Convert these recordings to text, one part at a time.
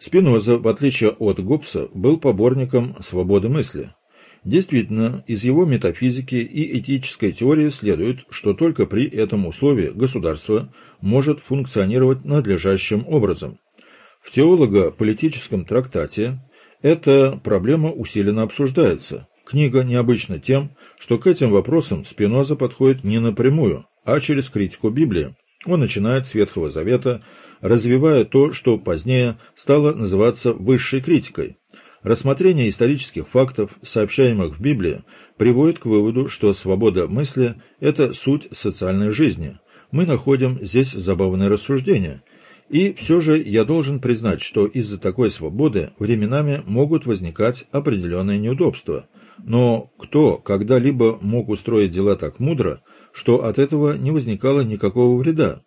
Спиноза, в отличие от Гоббса, был поборником свободы мысли. Действительно, из его метафизики и этической теории следует, что только при этом условии государство может функционировать надлежащим образом. В теолого-политическом трактате эта проблема усиленно обсуждается. Книга необычна тем, что к этим вопросам Спиноза подходит не напрямую, а через критику Библии. Он начинает с Ветхого Завета, развивая то, что позднее стало называться высшей критикой. Рассмотрение исторических фактов, сообщаемых в Библии, приводит к выводу, что свобода мысли – это суть социальной жизни. Мы находим здесь забавное рассуждение. И все же я должен признать, что из-за такой свободы временами могут возникать определенные неудобства. Но кто когда-либо мог устроить дела так мудро, что от этого не возникало никакого вреда?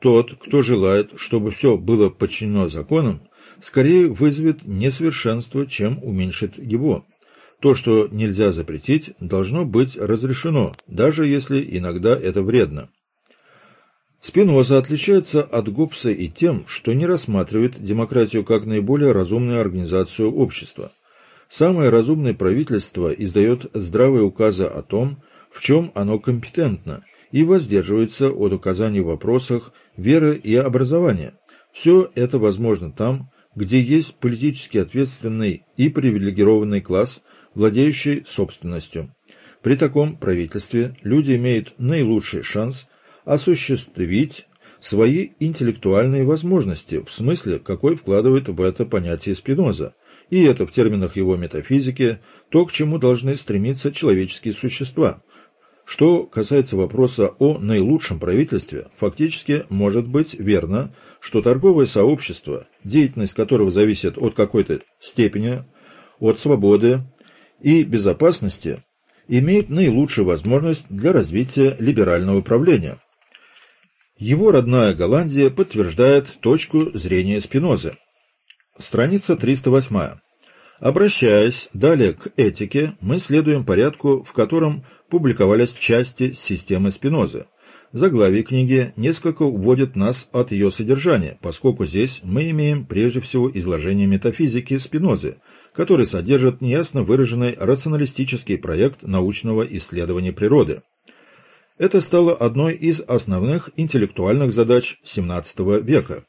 Тот, кто желает, чтобы все было подчинено законам, скорее вызовет несовершенство, чем уменьшит его. То, что нельзя запретить, должно быть разрешено, даже если иногда это вредно. Спиноза отличается от Гоббса и тем, что не рассматривает демократию как наиболее разумную организацию общества. Самое разумное правительство издает здравые указы о том, в чем оно компетентно, и воздерживается от указаний в вопросах веры и образования. Все это возможно там, где есть политически ответственный и привилегированный класс, владеющий собственностью. При таком правительстве люди имеют наилучший шанс осуществить свои интеллектуальные возможности, в смысле, какой вкладывает в это понятие Спиноза, и это в терминах его метафизики, то, к чему должны стремиться человеческие существа – что касается вопроса о наилучшем правительстве, фактически может быть верно, что торговое сообщество, деятельность которого зависит от какой-то степени, от свободы и безопасности, имеет наилучшую возможность для развития либерального правления. Его родная Голландия подтверждает точку зрения Спинозы. Страница 308. Обращаясь далее к этике, мы следуем порядку, в котором публиковались части системы Спинозы. Заглавие книги несколько уводит нас от ее содержания, поскольку здесь мы имеем прежде всего изложение метафизики Спинозы, который содержит неясно выраженный рационалистический проект научного исследования природы. Это стало одной из основных интеллектуальных задач XVII века.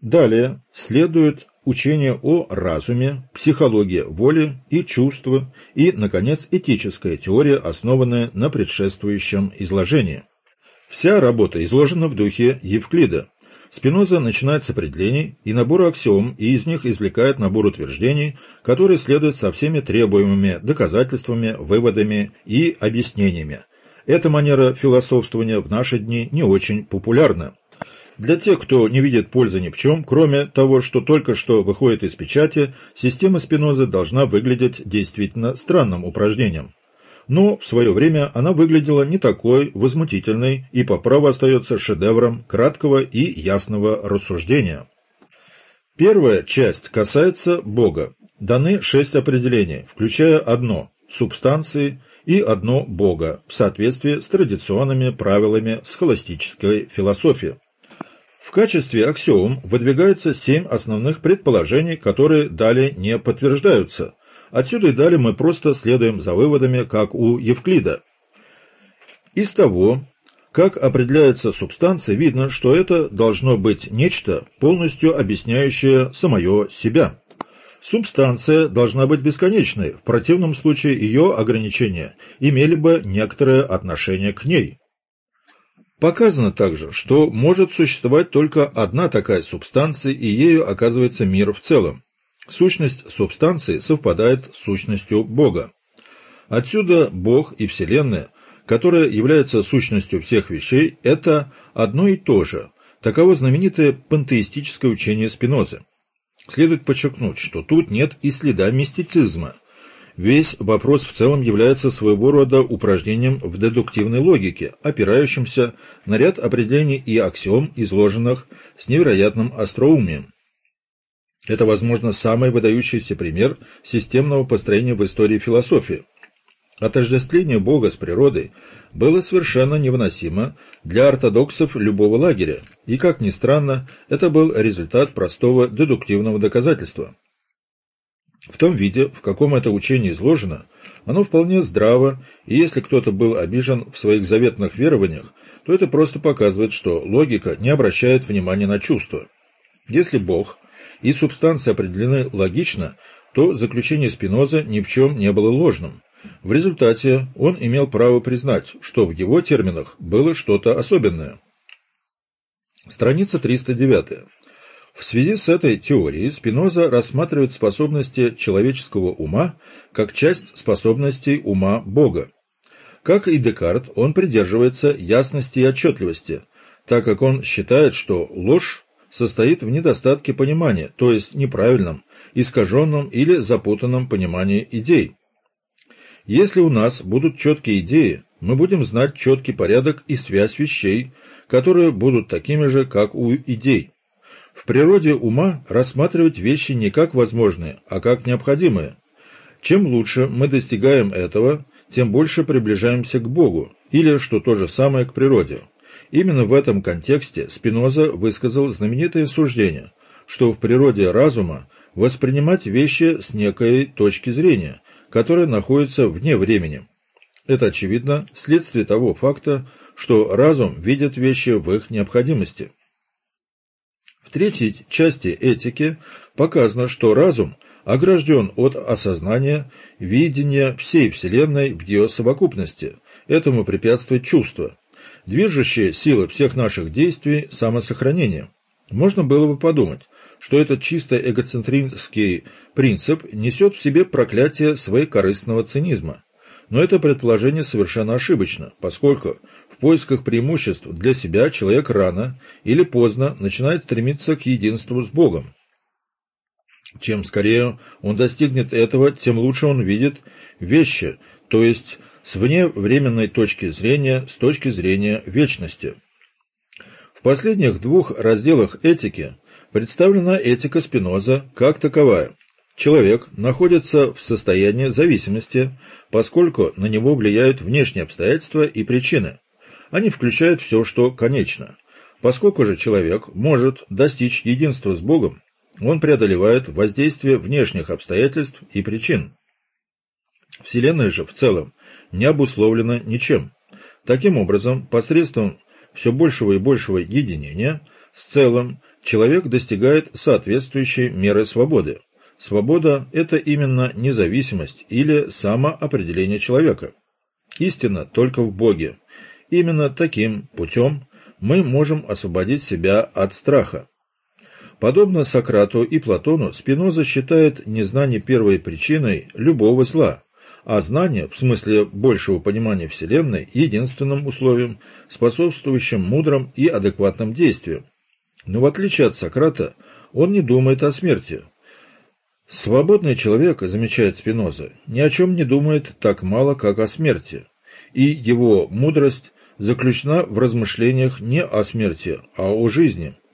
Далее следует учение о разуме, психология воли и чувства и, наконец, этическая теория, основанная на предшествующем изложении. Вся работа изложена в духе Евклида. Спиноза начинает с определений и набора аксиом, и из них извлекает набор утверждений, которые следуют со всеми требуемыми доказательствами, выводами и объяснениями. Эта манера философствования в наши дни не очень популярна. Для тех, кто не видит пользы ни в чем, кроме того, что только что выходит из печати, система Спинозы должна выглядеть действительно странным упражнением. Но в свое время она выглядела не такой возмутительной и по праву остается шедевром краткого и ясного рассуждения. Первая часть касается Бога. Даны шесть определений, включая одно – субстанции и одно – Бога, в соответствии с традиционными правилами схоластической философии. В качестве аксиом выдвигаются семь основных предположений, которые далее не подтверждаются. Отсюда и далее мы просто следуем за выводами, как у Евклида. Из того, как определяется субстанция, видно, что это должно быть нечто, полностью объясняющее самое себя. Субстанция должна быть бесконечной, в противном случае ее ограничения имели бы некоторое отношение к ней. Показано также, что может существовать только одна такая субстанция, и ею оказывается мир в целом. Сущность субстанции совпадает с сущностью Бога. Отсюда Бог и Вселенная, которая является сущностью всех вещей, это одно и то же. Таково знаменитое пантеистическое учение Спинозы. Следует подчеркнуть, что тут нет и следа мистицизма – Весь вопрос в целом является своего рода упражнением в дедуктивной логике, опирающимся на ряд определений и аксиом, изложенных с невероятным остроумием. Это, возможно, самый выдающийся пример системного построения в истории философии. Отождествление Бога с природой было совершенно невыносимо для ортодоксов любого лагеря, и, как ни странно, это был результат простого дедуктивного доказательства. В том виде, в каком это учение изложено, оно вполне здраво, и если кто-то был обижен в своих заветных верованиях, то это просто показывает, что логика не обращает внимания на чувства. Если Бог и субстанции определены логично, то заключение Спиноза ни в чем не было ложным. В результате он имел право признать, что в его терминах было что-то особенное. Страница 309. В связи с этой теорией Спиноза рассматривает способности человеческого ума как часть способностей ума Бога. Как и Декарт, он придерживается ясности и отчетливости, так как он считает, что ложь состоит в недостатке понимания, то есть неправильном, искаженном или запутанном понимании идей. Если у нас будут четкие идеи, мы будем знать четкий порядок и связь вещей, которые будут такими же, как у идей. В природе ума рассматривать вещи не как возможные, а как необходимые. Чем лучше мы достигаем этого, тем больше приближаемся к Богу, или, что то же самое, к природе. Именно в этом контексте Спиноза высказал знаменитое суждение, что в природе разума воспринимать вещи с некой точки зрения, которая находится вне времени. Это, очевидно, следствие того факта, что разум видит вещи в их необходимости. В третьей части этики показано, что разум огражден от осознания видения всей Вселенной в ее совокупности. Этому препятствует чувство. Движущая сила всех наших действий – самосохранение. Можно было бы подумать, что этот чисто эгоцентрический принцип несет в себе проклятие своекорыстного цинизма. Но это предположение совершенно ошибочно, поскольку в поисках преимуществ для себя человек рано или поздно начинает стремиться к единству с Богом. Чем скорее он достигнет этого, тем лучше он видит вещи, то есть с вневременной точки зрения, с точки зрения вечности. В последних двух разделах этики представлена этика Спиноза как таковая. Человек находится в состоянии зависимости, поскольку на него влияют внешние обстоятельства и причины. Они включают все, что конечно. Поскольку же человек может достичь единства с Богом, он преодолевает воздействие внешних обстоятельств и причин. Вселенная же в целом не обусловлена ничем. Таким образом, посредством все большего и большего единения с целым человек достигает соответствующей меры свободы. Свобода – это именно независимость или самоопределение человека. Истина только в Боге. Именно таким путем мы можем освободить себя от страха. Подобно Сократу и Платону, Спиноза считает незнание первой причиной любого зла, а знание, в смысле большего понимания Вселенной, единственным условием, способствующим мудрым и адекватным действиям. Но в отличие от Сократа, он не думает о смерти. Свободный человек, замечает Спиноза, ни о чем не думает так мало, как о смерти, и его мудрость заключена в размышлениях не о смерти, а о жизни –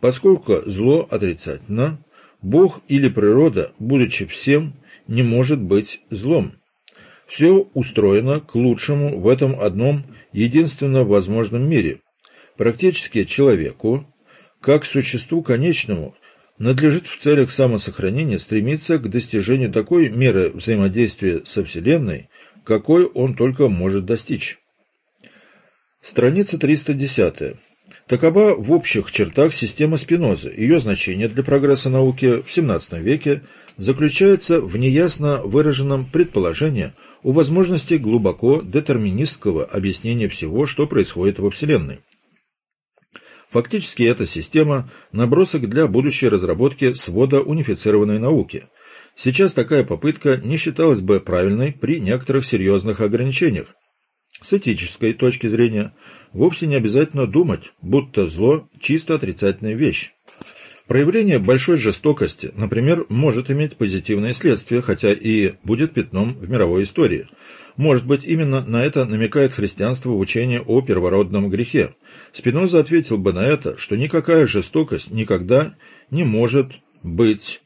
Поскольку зло отрицательно, Бог или природа, будучи всем, не может быть злом. Все устроено к лучшему в этом одном единственно возможном мире. Практически человеку, как существу конечному, надлежит в целях самосохранения стремиться к достижению такой меры взаимодействия со Вселенной, какой он только может достичь. Страница 310. Такова в общих чертах система Спинозы. Ее значение для прогресса науки в XVII веке заключается в неясно выраженном предположении о возможности глубоко детерминистского объяснения всего, что происходит во Вселенной. Фактически эта система – набросок для будущей разработки свода унифицированной науки. Сейчас такая попытка не считалась бы правильной при некоторых серьезных ограничениях. С этической точки зрения – вовсе не обязательно думать, будто зло – чисто отрицательная вещь. Проявление большой жестокости, например, может иметь позитивные следствия, хотя и будет пятном в мировой истории. Может быть, именно на это намекает христианство в учении о первородном грехе. Спиноза ответил бы на это, что никакая жестокость никогда не может быть,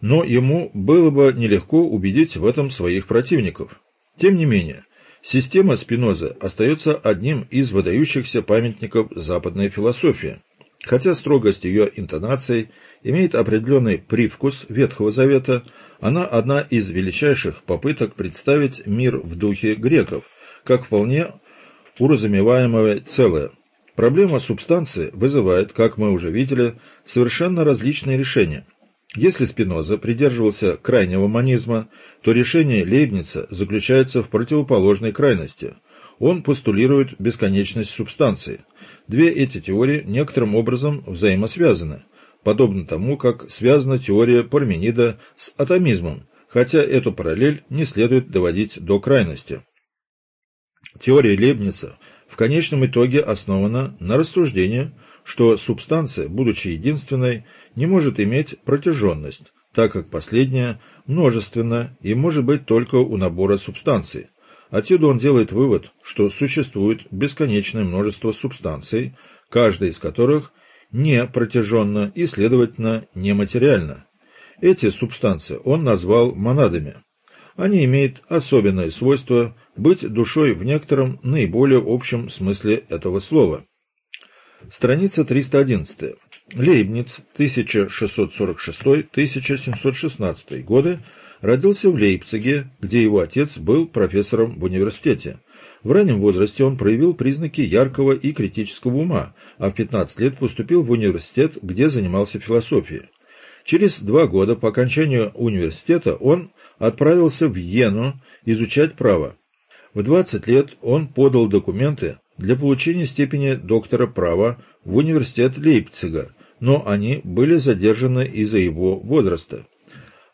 но ему было бы нелегко убедить в этом своих противников. Тем не менее, Система Спинозы остается одним из выдающихся памятников западной философии, хотя строгость ее интонаций имеет определенный привкус Ветхого Завета, она одна из величайших попыток представить мир в духе греков, как вполне уразумеваемое целое. Проблема субстанции вызывает, как мы уже видели, совершенно различные решения. Если Спиноза придерживался крайнего монизма, то решение Лейбница заключается в противоположной крайности. Он постулирует бесконечность субстанции. Две эти теории некоторым образом взаимосвязаны, подобно тому, как связана теория Парменида с атомизмом, хотя эту параллель не следует доводить до крайности. Теория Лейбница в конечном итоге основана на рассуждении, что субстанция, будучи единственной, не может иметь протяженность, так как последняя множественна и может быть только у набора субстанций. Отсюда он делает вывод, что существует бесконечное множество субстанций, каждая из которых не протяженна и, следовательно, нематериальна. Эти субстанции он назвал монадами. Они имеют особенное свойство быть душой в некотором наиболее общем смысле этого слова. Страница 311. Лейбниц, 1646-1716 годы, родился в Лейпциге, где его отец был профессором в университете. В раннем возрасте он проявил признаки яркого и критического ума, а в 15 лет поступил в университет, где занимался философией. Через два года по окончанию университета он отправился в Йену изучать право. В 20 лет он подал документы для получения степени доктора права в университет Лейпцига, но они были задержаны из-за его возраста.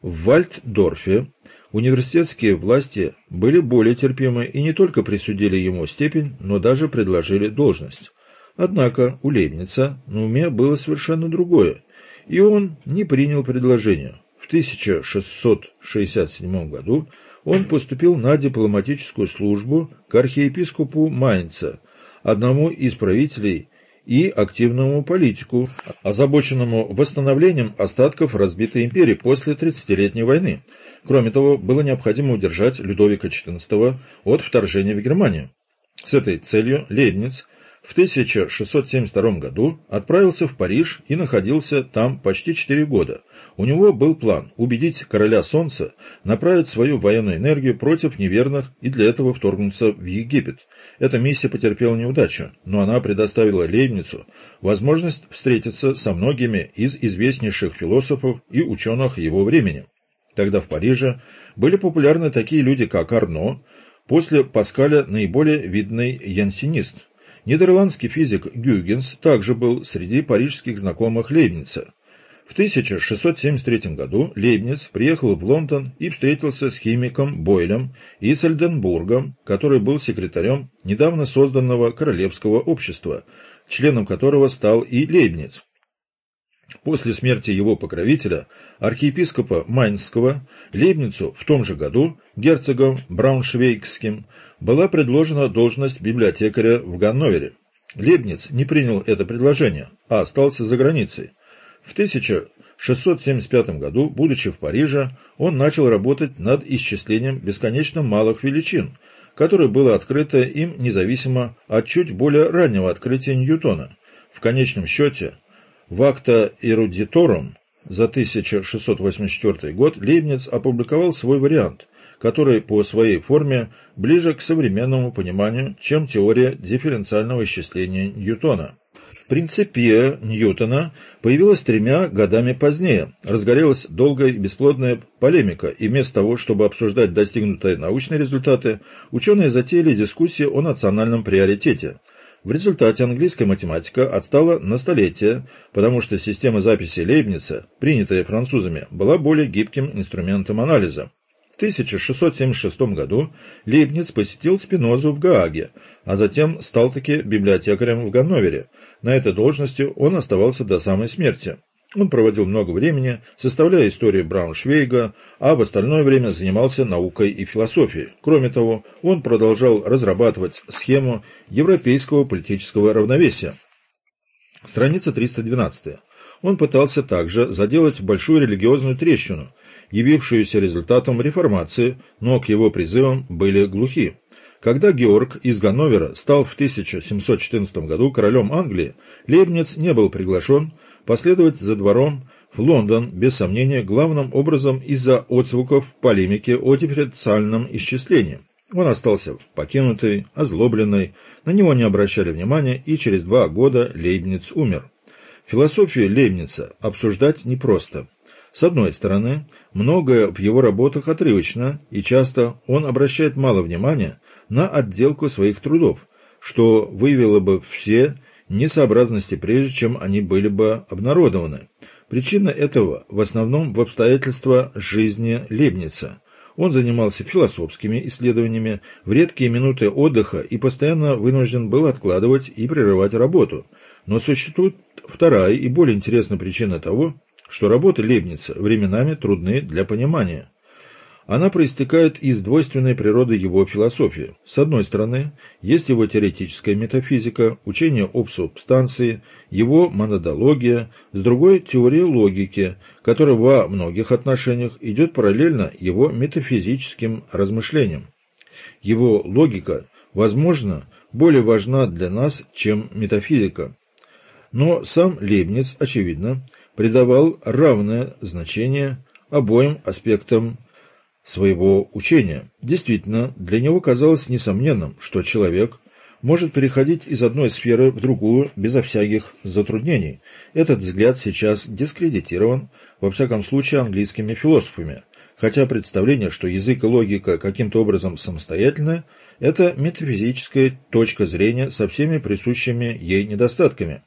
В Вальддорфе университетские власти были более терпимы и не только присудили ему степень, но даже предложили должность. Однако у Лейбница на уме было совершенно другое, и он не принял предложение. В 1667 году он поступил на дипломатическую службу к архиепископу Майнца, одному из правителей и активному политику, озабоченному восстановлением остатков разбитой империи после Тридцатилетней войны. Кроме того, было необходимо удержать Людовика XIV от вторжения в Германию. С этой целью Лейбниц в 1672 году отправился в Париж и находился там почти 4 года. У него был план убедить короля Солнца направить свою военную энергию против неверных и для этого вторгнуться в Египет. Эта миссия потерпела неудачу, но она предоставила Лейбницу возможность встретиться со многими из известнейших философов и ученых его времени. Тогда в Париже были популярны такие люди, как Арно, после Паскаля наиболее видный янсинист – Нидерландский физик Гюйгенс также был среди парижских знакомых Лейбница. В 1673 году Лейбниц приехал в Лондон и встретился с химиком Бойлем и Сальденбургом, который был секретарем недавно созданного Королевского общества, членом которого стал и Лейбниц. После смерти его покровителя, архиепископа Майнского, Лейбницу в том же году герцогом Брауншвейгским была предложена должность библиотекаря в Ганновере. Лейбниц не принял это предложение, а остался за границей. В 1675 году, будучи в Париже, он начал работать над исчислением бесконечно малых величин, которое было открыто им независимо от чуть более раннего открытия Ньютона. В конечном счете, в акта эрудиторум за 1684 год Лейбниц опубликовал свой вариант, который по своей форме ближе к современному пониманию, чем теория дифференциального исчисления Ньютона. Принципия Ньютона появилась тремя годами позднее. Разгорелась долгая и бесплодная полемика, и вместо того, чтобы обсуждать достигнутые научные результаты, ученые затеяли дискуссии о национальном приоритете – в результате английская математика отстала на столетия, потому что система записи Лейбница, принятая французами, была более гибким инструментом анализа. В 1676 году Лейбниц посетил Спинозу в Гааге, а затем стал таки библиотекарем в Ганновере. На этой должности он оставался до самой смерти. Он проводил много времени, составляя историю Брауншвейга, а в остальное время занимался наукой и философией. Кроме того, он продолжал разрабатывать схему европейского политического равновесия. Страница 312. Он пытался также заделать большую религиозную трещину, явившуюся результатом реформации, но к его призывам были глухи. Когда Георг из Ганновера стал в 1714 году королем Англии, Лейбниц не был приглашен последовать за двором в Лондон, без сомнения, главным образом из-за отзвуков полемики о дифференциальном исчислении. Он остался покинутый, озлобленный, на него не обращали внимания, и через два года Лейбниц умер. Философию Лейбница обсуждать непросто. С одной стороны, многое в его работах отрывочно, и часто он обращает мало внимания на отделку своих трудов, что выявило бы все несообразности, прежде чем они были бы обнародованы. Причина этого в основном в обстоятельства жизни Лейбница. Он занимался философскими исследованиями в редкие минуты отдыха и постоянно вынужден был откладывать и прерывать работу. Но существует вторая и более интересная причина того, что работы Лейбница временами трудны для понимания. Она проистекает из двойственной природы его философии. С одной стороны, есть его теоретическая метафизика, учение об субстанции, его монодология, с другой – теория логики, которая во многих отношениях идет параллельно его метафизическим размышлениям. Его логика, возможно, более важна для нас, чем метафизика. Но сам Лейбниц, очевидно, придавал равное значение обоим аспектам своего учения. Действительно, для него казалось несомненным, что человек может переходить из одной сферы в другую безо всяких затруднений. Этот взгляд сейчас дискредитирован, во всяком случае, английскими философами, хотя представление, что язык и логика каким-то образом самостоятельны, это метафизическая точка зрения со всеми присущими ей недостатками.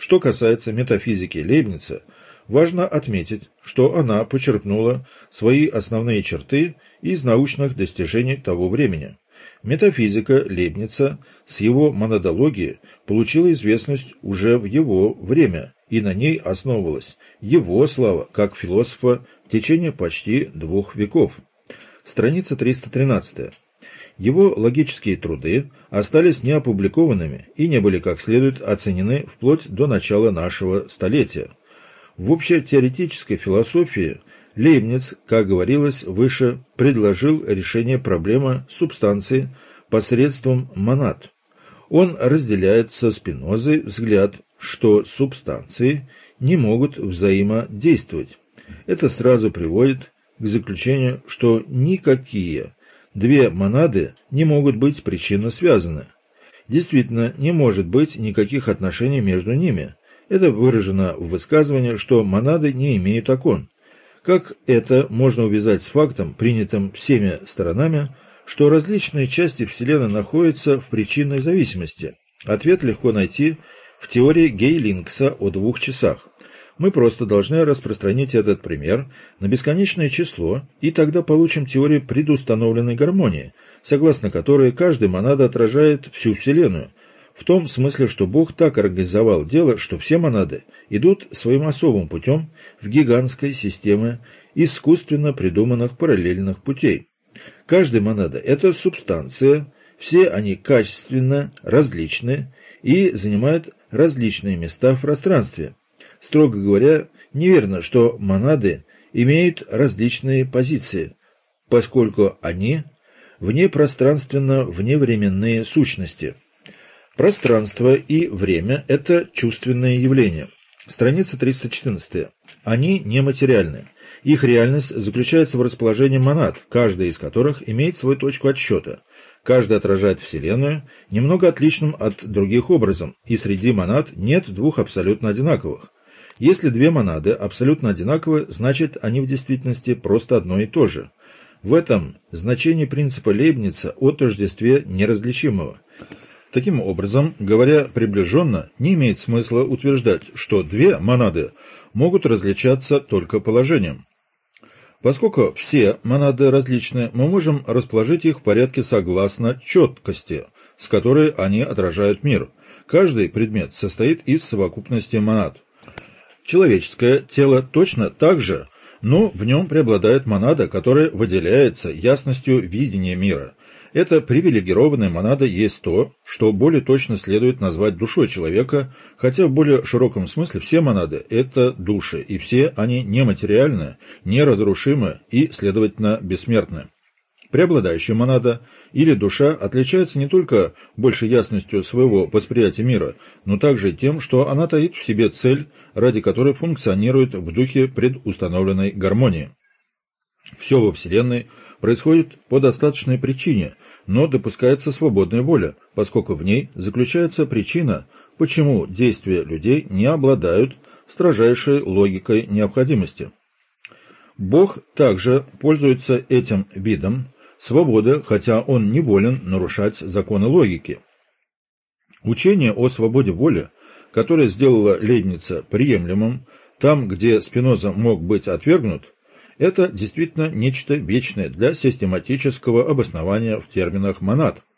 Что касается метафизики Лейбница – Важно отметить, что она почерпнула свои основные черты из научных достижений того времени. Метафизика Лейбница с его монодологией получила известность уже в его время, и на ней основывалась его слава как философа в течение почти двух веков. Страница 313. Его логические труды остались неопубликованными и не были как следует оценены вплоть до начала нашего столетия. В общетеоретической философии Лейбниц, как говорилось выше, предложил решение проблемы субстанции посредством монад. Он разделяет со Спинозой взгляд, что субстанции не могут взаимодействовать. Это сразу приводит к заключению, что никакие две монады не могут быть причинно связаны. Действительно, не может быть никаких отношений между ними – это выражено в высказывании, что монады не имеют окон. Как это можно увязать с фактом, принятым всеми сторонами, что различные части Вселенной находятся в причинной зависимости? Ответ легко найти в теории Гейлингса о двух часах. Мы просто должны распространить этот пример на бесконечное число, и тогда получим теорию предустановленной гармонии, согласно которой каждая монада отражает всю Вселенную, в том смысле, что Бог так организовал дело, что все монады идут своим особым путем в гигантской системе искусственно придуманных параллельных путей. Каждая монада – это субстанция, все они качественно различны и занимают различные места в пространстве. Строго говоря, неверно, что монады имеют различные позиции, поскольку они внепространственно вневременные сущности – Пространство и время – это чувственные явления. Страница 314. Они нематериальны. Их реальность заключается в расположении монад, каждая из которых имеет свою точку отсчета. Каждая отражает Вселенную немного отличным от других образом, и среди монад нет двух абсолютно одинаковых. Если две монады абсолютно одинаковы, значит они в действительности просто одно и то же. В этом значение принципа Лейбница о тождестве неразличимого – Таким образом, говоря приближенно, не имеет смысла утверждать, что две монады могут различаться только положением. Поскольку все монады различны, мы можем расположить их в порядке согласно четкости, с которой они отражают мир. Каждый предмет состоит из совокупности монад. Человеческое тело точно так же, но в нем преобладает монада, которая выделяется ясностью видения мира – эта привилегированная монада есть то, что более точно следует назвать душой человека, хотя в более широком смысле все монады – это души, и все они нематериальны, неразрушимы и, следовательно, бессмертны. Преобладающая монада или душа отличается не только большей ясностью своего восприятия мира, но также тем, что она таит в себе цель, ради которой функционирует в духе предустановленной гармонии. Все во Вселенной происходит по достаточной причине, но допускается свободная воля, поскольку в ней заключается причина, почему действия людей не обладают строжайшей логикой необходимости. Бог также пользуется этим видом свободы, хотя он не волен нарушать законы логики. Учение о свободе воли, которое сделало Лейбница приемлемым, там, где Спиноза мог быть отвергнут, это действительно нечто вечное для систематического обоснования в терминах монад –